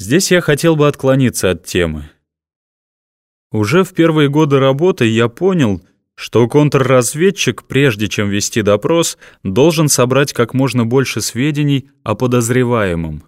Здесь я хотел бы отклониться от темы. Уже в первые годы работы я понял, что контрразведчик, прежде чем вести допрос, должен собрать как можно больше сведений о подозреваемом.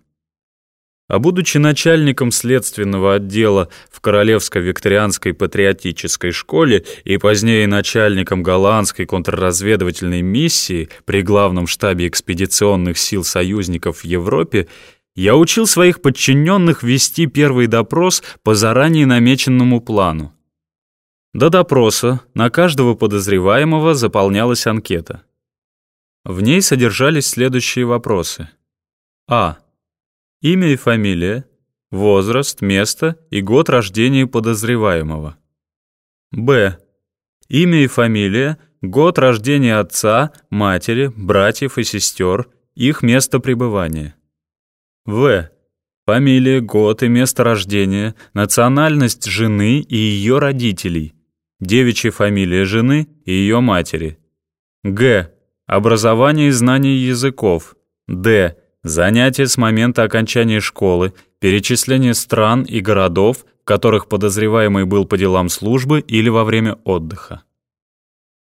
А будучи начальником следственного отдела в Королевской викторианской патриотической школе и позднее начальником голландской контрразведывательной миссии при главном штабе экспедиционных сил союзников в Европе, я учил своих подчиненных вести первый допрос по заранее намеченному плану. До допроса на каждого подозреваемого заполнялась анкета. В ней содержались следующие вопросы. А. Имя и фамилия, возраст, место и год рождения подозреваемого. Б. Имя и фамилия, год рождения отца, матери, братьев и сестер, их место пребывания. В. Фамилия, год и место рождения, национальность жены и ее родителей, девичья фамилия жены и ее матери. Г. Образование и знание языков. Д. Занятия с момента окончания школы, перечисление стран и городов, в которых подозреваемый был по делам службы или во время отдыха.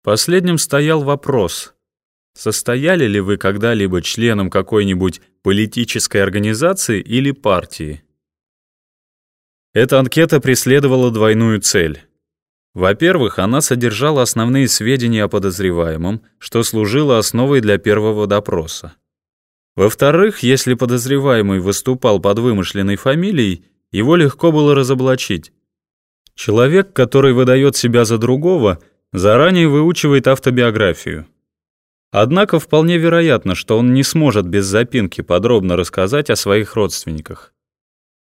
Последним стоял вопрос, состояли ли вы когда-либо членом какой-нибудь политической организации или партии? Эта анкета преследовала двойную цель. Во-первых, она содержала основные сведения о подозреваемом, что служило основой для первого допроса. Во-вторых, если подозреваемый выступал под вымышленной фамилией, его легко было разоблачить. Человек, который выдает себя за другого, заранее выучивает автобиографию. Однако вполне вероятно, что он не сможет без запинки подробно рассказать о своих родственниках.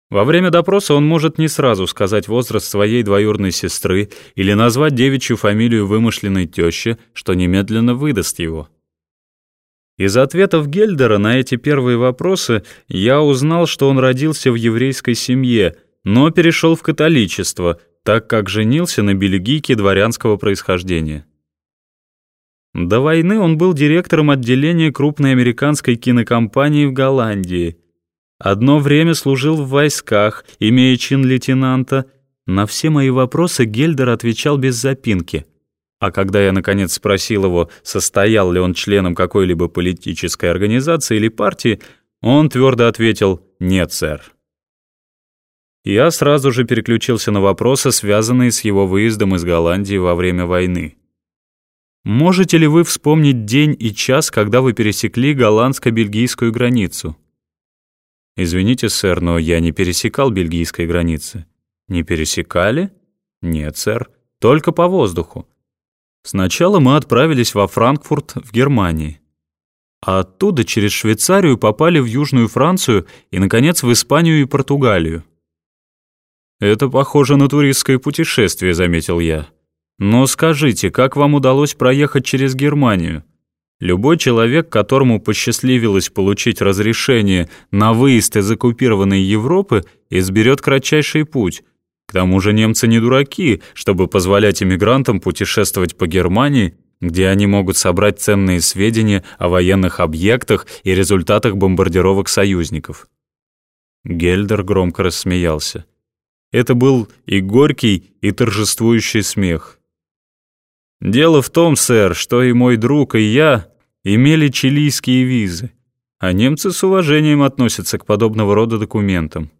Во время допроса он может не сразу сказать возраст своей двоюродной сестры или назвать девичью фамилию вымышленной тещи, что немедленно выдаст его. Из ответов Гельдера на эти первые вопросы я узнал, что он родился в еврейской семье, но перешел в католичество, так как женился на бельгийке дворянского происхождения. До войны он был директором отделения крупной американской кинокомпании в Голландии. Одно время служил в войсках, имея чин лейтенанта. На все мои вопросы Гельдер отвечал без запинки — а когда я, наконец, спросил его, состоял ли он членом какой-либо политической организации или партии, он твердо ответил «нет, сэр». Я сразу же переключился на вопросы, связанные с его выездом из Голландии во время войны. Можете ли вы вспомнить день и час, когда вы пересекли голландско-бельгийскую границу? Извините, сэр, но я не пересекал бельгийской границы. Не пересекали? Нет, сэр, только по воздуху. Сначала мы отправились во Франкфурт в Германии. А оттуда через Швейцарию попали в Южную Францию и, наконец, в Испанию и Португалию. «Это похоже на туристское путешествие», — заметил я. «Но скажите, как вам удалось проехать через Германию? Любой человек, которому посчастливилось получить разрешение на выезд из оккупированной Европы, изберет кратчайший путь, к тому же немцы не дураки, чтобы позволять иммигрантам путешествовать по Германии, где они могут собрать ценные сведения о военных объектах и результатах бомбардировок союзников. Гельдер громко рассмеялся. Это был и горький, и торжествующий смех. «Дело в том, сэр, что и мой друг, и я имели чилийские визы, а немцы с уважением относятся к подобного рода документам.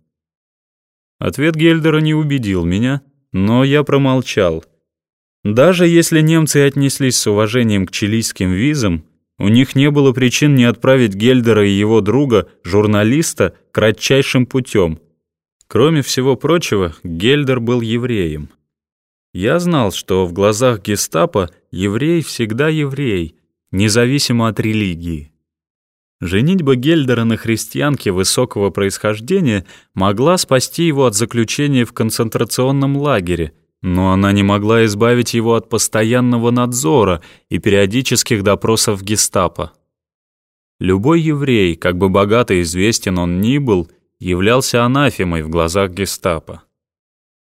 Ответ Гельдера не убедил меня, но я промолчал. Даже если немцы отнеслись с уважением к чилийским визам, у них не было причин не отправить Гельдера и его друга, журналиста, кратчайшим путем. Кроме всего прочего, Гельдер был евреем. Я знал, что в глазах гестапо еврей всегда еврей, независимо от религии. Женитьба Гельдера на христианке высокого происхождения могла спасти его от заключения в концентрационном лагере, но она не могла избавить его от постоянного надзора и периодических допросов гестапо. Любой еврей, как бы богато известен он ни был, являлся анафемой в глазах гестапо.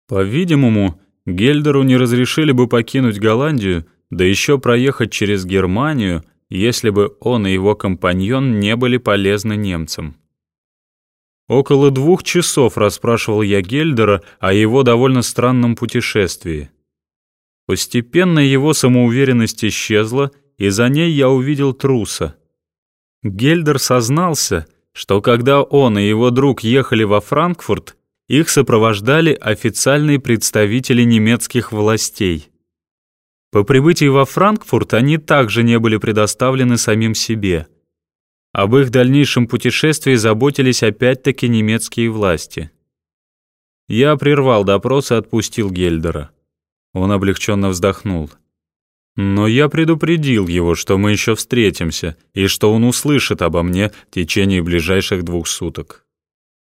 По-видимому, Гельдеру не разрешили бы покинуть Голландию, да еще проехать через Германию — если бы он и его компаньон не были полезны немцам. Около двух часов расспрашивал я Гельдера о его довольно странном путешествии. Постепенно его самоуверенность исчезла, и за ней я увидел труса. Гельдер сознался, что когда он и его друг ехали во Франкфурт, их сопровождали официальные представители немецких властей. По прибытии во Франкфурт они также не были предоставлены самим себе. Об их дальнейшем путешествии заботились опять-таки немецкие власти. Я прервал допрос и отпустил Гельдера. Он облегченно вздохнул. Но я предупредил его, что мы еще встретимся, и что он услышит обо мне в течение ближайших двух суток.